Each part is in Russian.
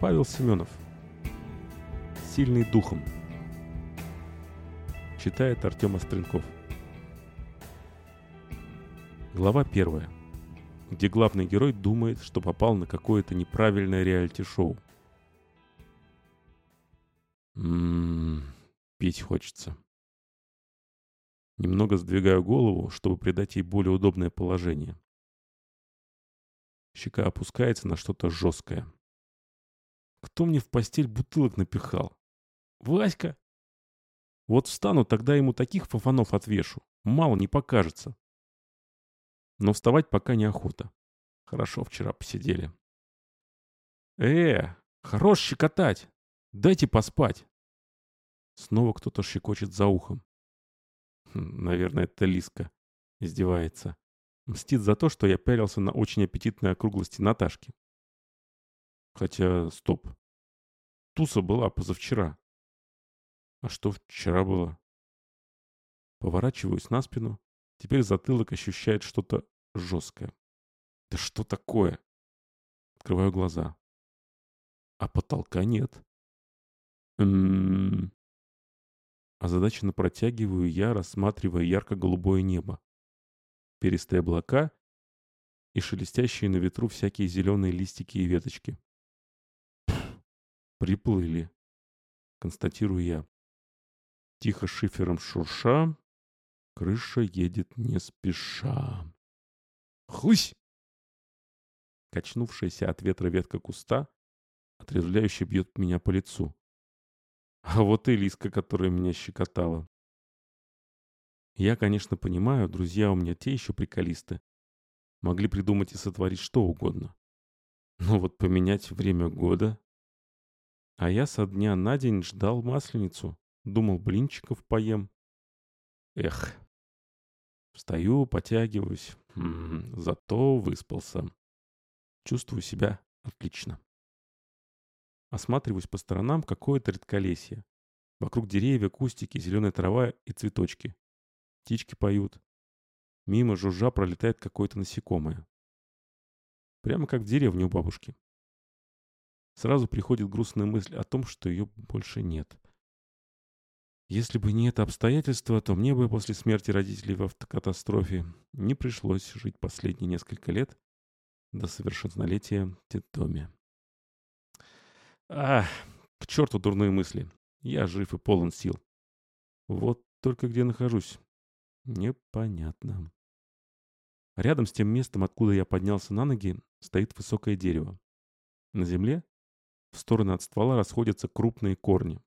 Павел Семенов. Сильный духом. Читает Артем Остренков. Глава первая, где главный герой думает, что попал на какое-то неправильное реалити-шоу. Ммм, пить хочется. Немного сдвигаю голову, чтобы придать ей более удобное положение. Щека опускается на что-то жесткое. Кто мне в постель бутылок напихал? Васька? Вот встану, тогда ему таких фафанов отвешу. Мало не покажется. Но вставать пока неохота. Хорошо вчера посидели. Э, хорош щекотать. Дайте поспать. Снова кто-то щекочет за ухом. Хм, наверное, это Лиска. Издевается. Мстит за то, что я пялился на очень аппетитные округлости Наташки. Хотя, стоп. Туса была позавчера. А что вчера было? Поворачиваюсь на спину. Теперь затылок ощущает что-то жесткое. Да что такое? Открываю глаза. А потолка нет. М-м-м. Озадаченно протягиваю я, рассматривая ярко-голубое небо. Перистые облака и шелестящие на ветру всякие зеленые листики и веточки. Приплыли. Констатирую я. Тихо шифером шурша. Крыша едет не спеша. Хлысь! Качнувшаяся от ветра ветка куста отрезвляюще бьет меня по лицу. А вот и Лиска, которая меня щекотала. Я, конечно, понимаю, друзья у меня те еще приколисты. Могли придумать и сотворить что угодно. Но вот поменять время года а я со дня на день ждал масленицу. Думал, блинчиков поем. Эх. Встаю, потягиваюсь. М -м, зато выспался. Чувствую себя отлично. Осматриваюсь по сторонам какое-то редколесье. Вокруг деревья, кустики, зеленая трава и цветочки. Птички поют. Мимо жужжа пролетает какое-то насекомое. Прямо как в деревне у бабушки. Сразу приходит грустная мысль о том, что ее больше нет. Если бы не это обстоятельство, то мне бы после смерти родителей в автокатастрофе не пришлось жить последние несколько лет до совершеннолетия в детдоме. Ах, к черту дурные мысли. Я жив и полон сил. Вот только где нахожусь. Непонятно. Рядом с тем местом, откуда я поднялся на ноги, стоит высокое дерево. На земле в стороны от ствола расходятся крупные корни.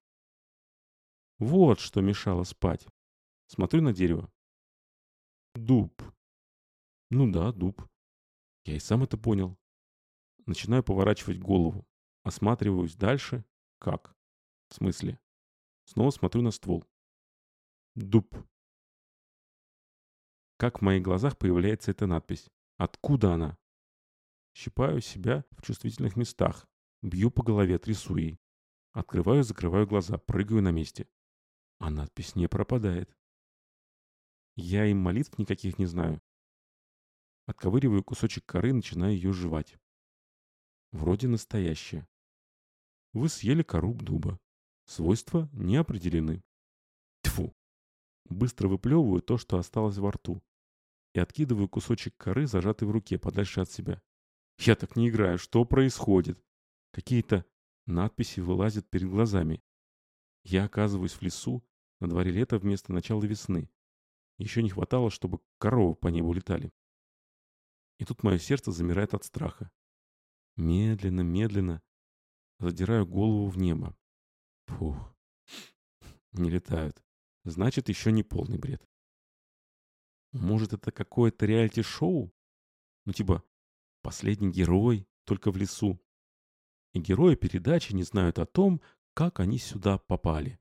Вот что мешало спать. Смотрю на дерево. Дуб. Ну да, дуб. Я и сам это понял. Начинаю поворачивать голову. Осматриваюсь дальше. Как? В смысле? Снова смотрю на ствол. Дуб. Как в моих глазах появляется эта надпись? Откуда она? Щипаю себя в чувствительных местах. Бью по голове, трясу ей. Открываю, закрываю глаза, прыгаю на месте. А надпись не пропадает. Я им молитв никаких не знаю. Отковыриваю кусочек коры и начинаю ее жевать. Вроде настоящая. Вы съели кору дуба. Свойства не определены. Тьфу. Быстро выплевываю то, что осталось во рту. И откидываю кусочек коры, зажатый в руке, подальше от себя. Я так не играю. Что происходит? Какие-то надписи вылазят перед глазами. Я оказываюсь в лесу, на дворе лета вместо начала весны. Еще не хватало, чтобы коровы по небу летали. И тут мое сердце замирает от страха. Медленно, медленно задираю голову в небо. Фух, не летают. Значит, еще не полный бред. Может, это какое-то реалити-шоу? Ну, типа, последний герой, только в лесу и герои передачи не знают о том, как они сюда попали.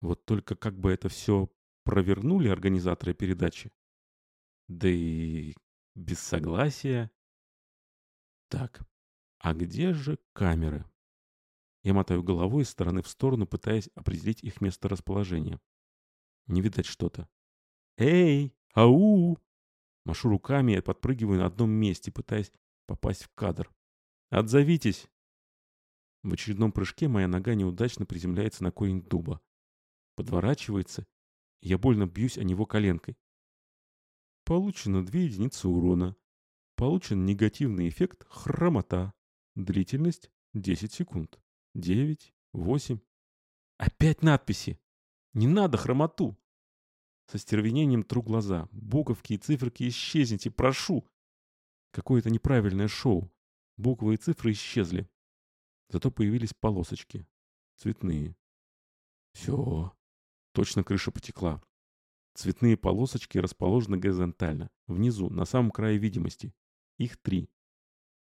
Вот только как бы это все провернули организаторы передачи. Да и без согласия. Так, а где же камеры? Я мотаю головой из стороны в сторону, пытаясь определить их месторасположение. Не видать что-то. «Эй! Ау!» Машу руками и подпрыгиваю на одном месте, пытаясь попасть в кадр. «Отзовитесь!» В очередном прыжке моя нога неудачно приземляется на корень дуба. Подворачивается, и я больно бьюсь о него коленкой. Получено 2 единицы урона. Получен негативный эффект хромота. Длительность 10 секунд. 9, 8. Опять надписи. Не надо хромоту. Со стервенением тру глаза. Буковки и циферки исчезните, прошу. Какое-то неправильное шоу. Буквы и цифры исчезли. Зато появились полосочки. Цветные. Все. Точно крыша потекла. Цветные полосочки расположены горизонтально, внизу, на самом крае видимости. Их три.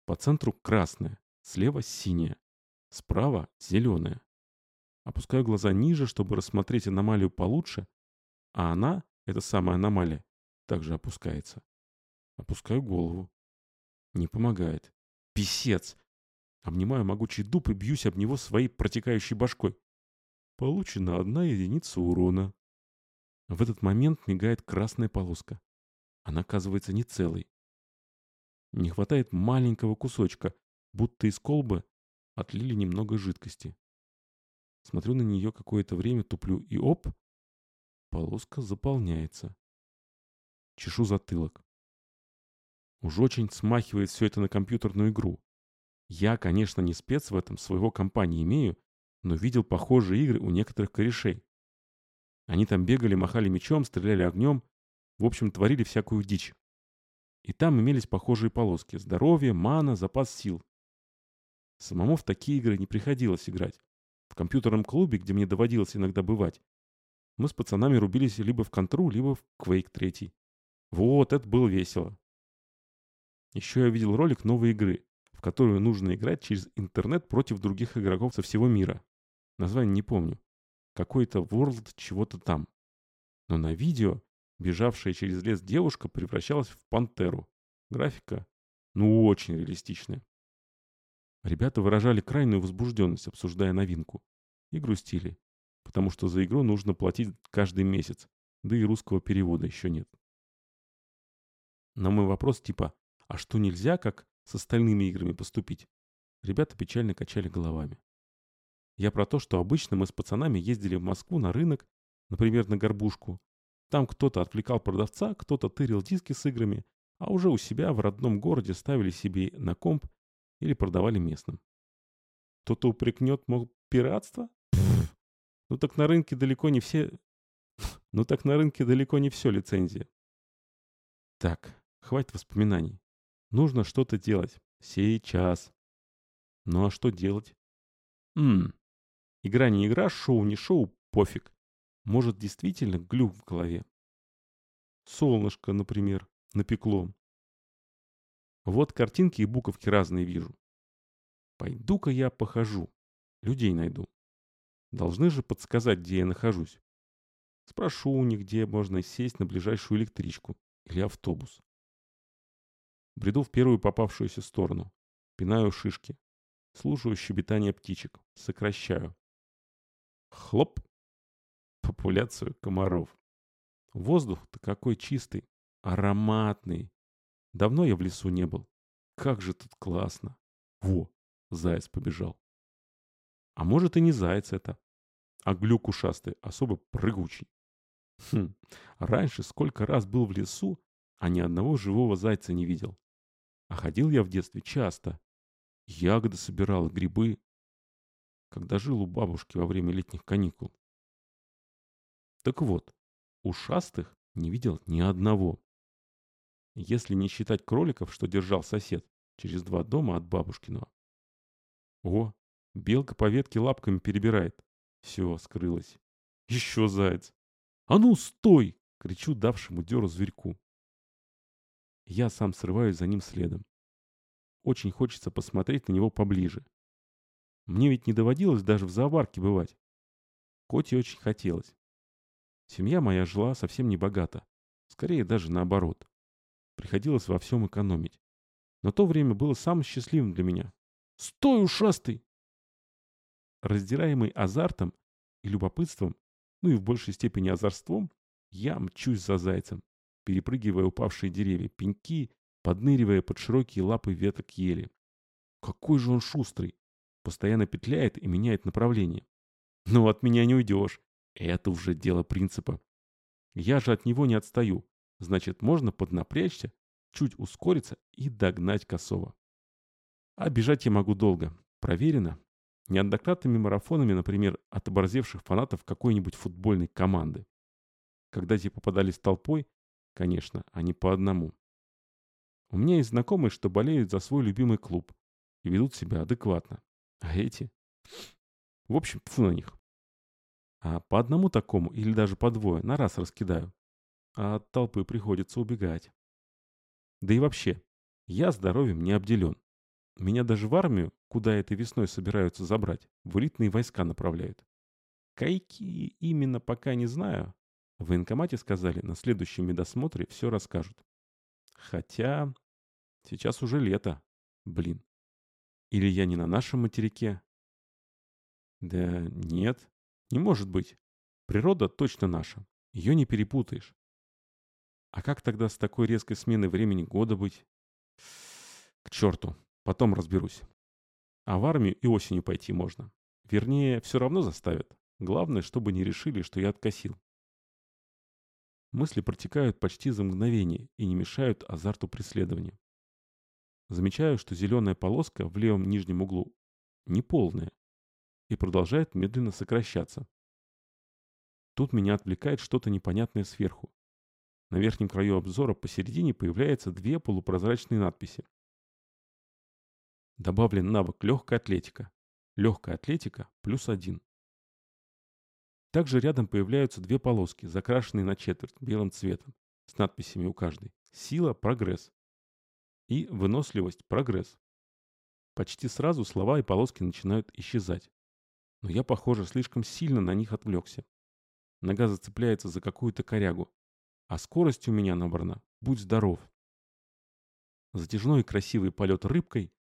По центру красная, слева синяя, справа зеленая. Опускаю глаза ниже, чтобы рассмотреть аномалию получше, а она, эта самая аномалия, также опускается. Опускаю голову. Не помогает. Писец! Обнимаю могучий дуб и бьюсь об него своей протекающей башкой. Получена одна единица урона. В этот момент мигает красная полоска. Она оказывается не целой. Не хватает маленького кусочка, будто из колбы отлили немного жидкости. Смотрю на нее какое-то время, туплю и оп, полоска заполняется. Чешу затылок. Уж очень смахивает все это на компьютерную игру. Я, конечно, не спец в этом, своего компании имею, но видел похожие игры у некоторых корешей. Они там бегали, махали мечом, стреляли огнем, в общем, творили всякую дичь. И там имелись похожие полоски – здоровье, мана, запас сил. Самому в такие игры не приходилось играть. В компьютерном клубе, где мне доводилось иногда бывать, мы с пацанами рубились либо в Контру, либо в Quake 3. Вот, это было весело. Еще я видел ролик новой игры, в которую нужно играть через интернет против других игроков со всего мира. Название не помню. Какой-то World чего-то там. Но на видео бежавшая через лес девушка превращалась в пантеру. Графика, ну, очень реалистичная. Ребята выражали крайнюю возбужденность, обсуждая новинку. И грустили потому что за игру нужно платить каждый месяц, да и русского перевода еще нет. На мой вопрос типа «А что нельзя, как с остальными играми поступить?» Ребята печально качали головами. Я про то, что обычно мы с пацанами ездили в Москву на рынок, например, на горбушку. Там кто-то отвлекал продавца, кто-то тырил диски с играми, а уже у себя в родном городе ставили себе на комп или продавали местным. Кто-то упрекнет, мол, пиратство? Ну так на рынке далеко не все... Ну так на рынке далеко не все лицензия. Так, хватит воспоминаний. Нужно что-то делать. Сейчас. Ну а что делать? Ммм. Игра не игра, шоу не шоу, пофиг. Может действительно глюк в голове. Солнышко, например, напекло. Вот картинки и буковки разные вижу. Пойду-ка я похожу. Людей найду. Должны же подсказать, где я нахожусь. Спрошу у них, где можно сесть на ближайшую электричку или автобус. Бреду в первую попавшуюся сторону. Пинаю шишки. Слушаю щебетание птичек. Сокращаю. Хлоп. Популяцию комаров. Воздух-то какой чистый. Ароматный. Давно я в лесу не был. Как же тут классно. Во, заяц побежал. А может и не заяц это, а глюк ушастый, особо прыгучий. Хм, раньше сколько раз был в лесу, а ни одного живого зайца не видел. А ходил я в детстве часто. Ягоды собирал, грибы. Когда жил у бабушки во время летних каникул. Так вот, ушастых не видел ни одного. Если не считать кроликов, что держал сосед через два дома от бабушкиного. О, Белка по ветке лапками перебирает. Все, скрылась. Еще заяц. «А ну, стой!» — кричу давшему дёру зверьку. Я сам срываюсь за ним следом. Очень хочется посмотреть на него поближе. Мне ведь не доводилось даже в зоопарке бывать. Коте очень хотелось. Семья моя жила совсем не богато. Скорее даже наоборот. Приходилось во всем экономить. Но то время было самым счастливым для меня. «Стой, ушастый!» Раздираемый азартом и любопытством, ну и в большей степени озорством, я мчусь за зайцем, перепрыгивая упавшие деревья, пеньки, подныривая под широкие лапы веток ели. Какой же он шустрый! Постоянно петляет и меняет направление. Но от меня не уйдешь. Это уже дело принципа. Я же от него не отстаю. Значит, можно поднапрячься, чуть ускориться и догнать косого. А бежать я могу долго. Проверено. Неоднократными марафонами, например, от оборзевших фанатов какой-нибудь футбольной команды. Когда те попадались толпой, конечно, а не по одному. У меня есть знакомые, что болеют за свой любимый клуб и ведут себя адекватно. А эти? В общем, фу на них. А по одному такому или даже по двое на раз раскидаю. А от толпы приходится убегать. Да и вообще, я здоровьем не обделен. Меня даже в армию, куда этой весной собираются забрать, в элитные войска направляют. Кайки именно пока не знаю. В военкомате сказали, на следующем медосмотре все расскажут. Хотя сейчас уже лето. Блин. Или я не на нашем материке? Да нет, не может быть. Природа точно наша. Ее не перепутаешь. А как тогда с такой резкой сменой времени года быть? К черту, потом разберусь. А в армию и осенью пойти можно. Вернее, все равно заставят. Главное, чтобы не решили, что я откосил. Мысли протекают почти за мгновение и не мешают азарту преследования. Замечаю, что зеленая полоска в левом нижнем углу неполная и продолжает медленно сокращаться. Тут меня отвлекает что-то непонятное сверху. На верхнем краю обзора посередине появляются две полупрозрачные надписи. Добавлен навык легкая атлетика. Легкая атлетика плюс один. Также рядом появляются две полоски, закрашенные на четверть белым цветом, с надписями у каждой. Сила – прогресс. И выносливость – прогресс. Почти сразу слова и полоски начинают исчезать. Но я, похоже, слишком сильно на них отвлекся. Нога зацепляется за какую-то корягу, а скорость у меня набрана. Будь здоров. Затяжной и красивый полет рыбкой.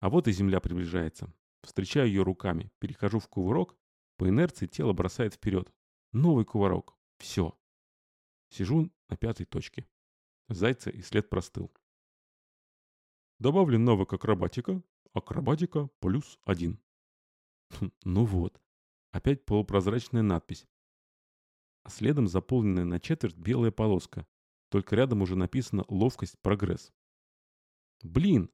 А вот и земля приближается. Встречаю ее руками, перехожу в кувырок. По инерции тело бросает вперед. Новый кувырок. Все. Сижу на пятой точке. Зайца и след простыл. Добавлен навык акробатика. Акробатика плюс один. Хм, ну вот. Опять полупрозрачная надпись а следом заполненная на четверть белая полоска. Только рядом уже написано «Ловкость, прогресс». Блин!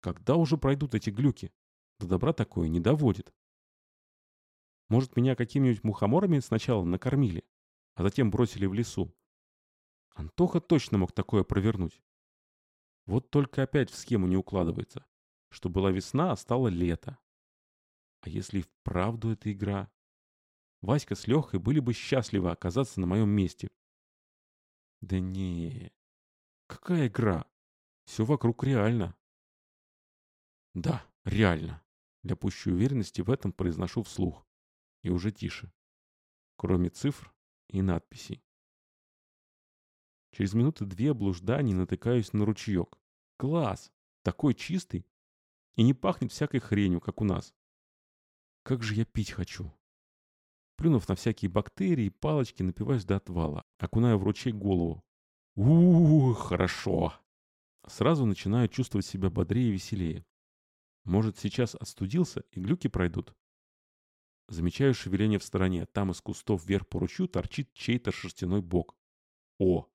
Когда уже пройдут эти глюки? До добра такое не доводит. Может, меня какими-нибудь мухоморами сначала накормили, а затем бросили в лесу? Антоха точно мог такое провернуть. Вот только опять в схему не укладывается, что была весна, а стало лето. А если и вправду эта игра? Васька с Лехой были бы счастливы оказаться на моем месте. Да не, какая игра? Все вокруг реально. Да, реально. Для пущей уверенности в этом произношу вслух. И уже тише. Кроме цифр и надписей. Через минуты две блужданий натыкаюсь на ручеек. Класс! Такой чистый. И не пахнет всякой хренью, как у нас. Как же я пить хочу. Плюнув на всякие бактерии, палочки напиваюсь до отвала, окуная в ручей голову. Ух, хорошо. Сразу начинаю чувствовать себя бодрее и веселее. Может, сейчас отстудился и глюки пройдут? Замечаю шевеление в стороне. Там из кустов вверх по ручью торчит чей-то шерстяной бок. О,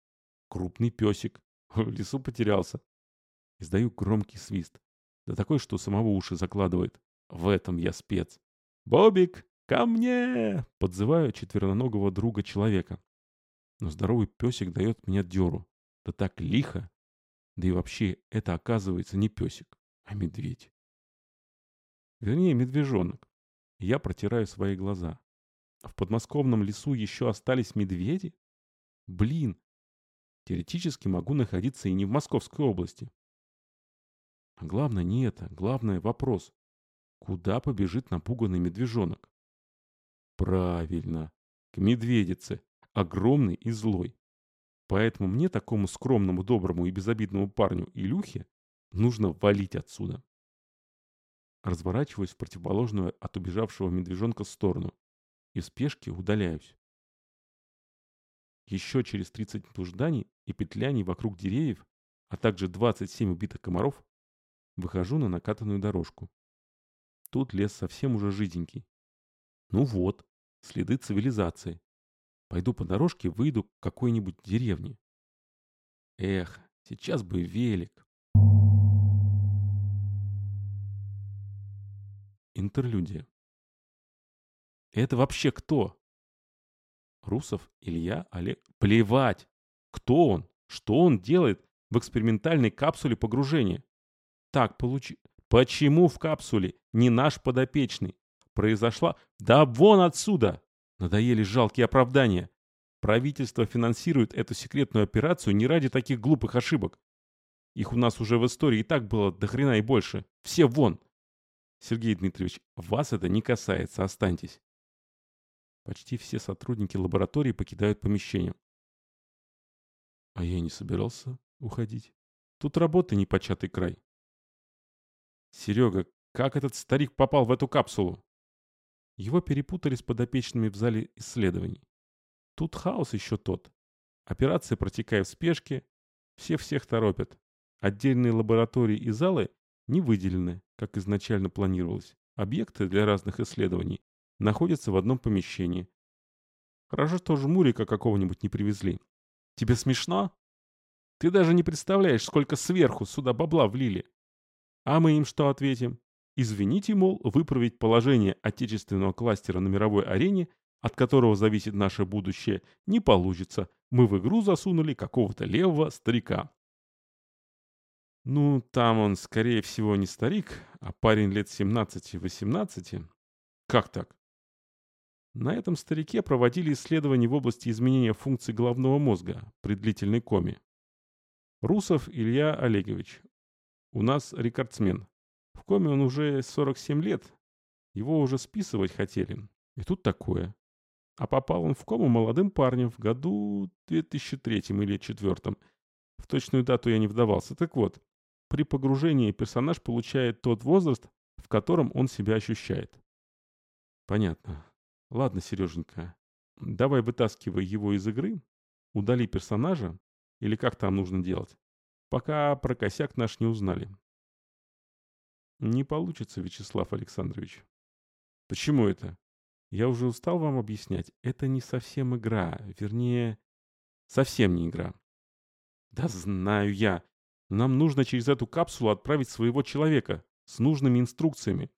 крупный песик. В лесу потерялся. Издаю громкий свист. Да такой, что самого уши закладывает. В этом я спец. «Бобик, «Ко мне!» — подзываю четвероногого друга человека. Но здоровый песик дает мне дёру. Да так лихо. Да и вообще, это оказывается не песик, а медведь. Вернее, медвежонок. Я протираю свои глаза. В подмосковном лесу еще остались медведи? Блин, теоретически могу находиться и не в Московской области. Главное не это, главное вопрос. Куда побежит напуганный медвежонок? Правильно, к медведице, огромный и злой. Поэтому мне, такому скромному, доброму и безобидному парню Илюхе, нужно валить отсюда. Разворачиваюсь в противоположную от убежавшего медвежонка сторону и в спешке удаляюсь. Еще через 30 блужданий и петляний вокруг деревьев, а также 27 убитых комаров, выхожу на накатанную дорожку. Тут лес совсем уже жиденький. Ну вот, следы цивилизации. Пойду по дорожке, выйду к какой-нибудь деревне. Эх, сейчас бы велик. Интерлюдия. Это вообще кто? Русов, Илья, Олег. Плевать! Кто он? Что он делает в экспериментальной капсуле погружения? Так получи... Почему в капсуле не наш подопечный? Произошла... Да вон отсюда! Надоели жалкие оправдания. Правительство финансирует эту секретную операцию не ради таких глупых ошибок. Их у нас уже в истории и так было до хрена и больше. Все вон! Сергей Дмитриевич, вас это не касается, останьтесь. Почти все сотрудники лаборатории покидают помещение. А я не собирался уходить. Тут работы непочатый край. Серега, как этот старик попал в эту капсулу? Его перепутали с подопечными в зале исследований. Тут хаос еще тот. Операция протекает в спешке, все всех торопят. Отдельные лаборатории и залы не выделены, как изначально планировалось. Объекты для разных исследований находятся в одном помещении. Хорошо, что жмурика какого-нибудь не привезли. Тебе смешно? Ты даже не представляешь, сколько сверху сюда бабла влили. А мы им что ответим? Извините, мол, выправить положение отечественного кластера на мировой арене, от которого зависит наше будущее, не получится. Мы в игру засунули какого-то левого старика. Ну, там он, скорее всего, не старик, а парень лет 17-18. Как так? На этом старике проводили исследования в области изменения функций головного мозга при длительной коме. Русов Илья Олегович. У нас рекордсмен. В коме он уже 47 лет. Его уже списывать хотели. И тут такое. А попал он в кому молодым парнем в году 2003 или 2004. В точную дату я не вдавался. Так вот, при погружении персонаж получает тот возраст, в котором он себя ощущает. Понятно. Ладно, Сереженька, давай вытаскивай его из игры, удали персонажа, или как там нужно делать, пока про косяк наш не узнали. Не получится, Вячеслав Александрович. Почему это? Я уже устал вам объяснять. Это не совсем игра. Вернее, совсем не игра. Да знаю я. Нам нужно через эту капсулу отправить своего человека с нужными инструкциями.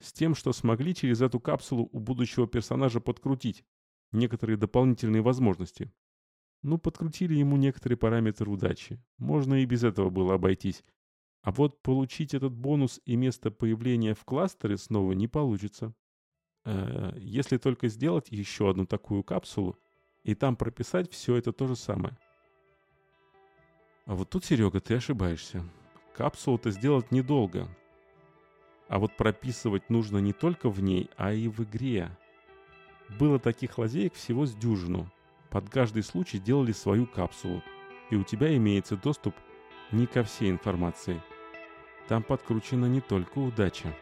С тем, что смогли через эту капсулу у будущего персонажа подкрутить некоторые дополнительные возможности. Ну, подкрутили ему некоторые параметры удачи. Можно и без этого было обойтись. А вот получить этот бонус и место появления в кластере снова не получится. Э, если только сделать еще одну такую капсулу и там прописать все это то же самое. А вот тут, Серега, ты ошибаешься. Капсулу-то сделать недолго. А вот прописывать нужно не только в ней, а и в игре. Было таких лазеек всего с дюжину. Под каждый случай делали свою капсулу. И у тебя имеется доступ не ко всей информации – там подкручена не только удача.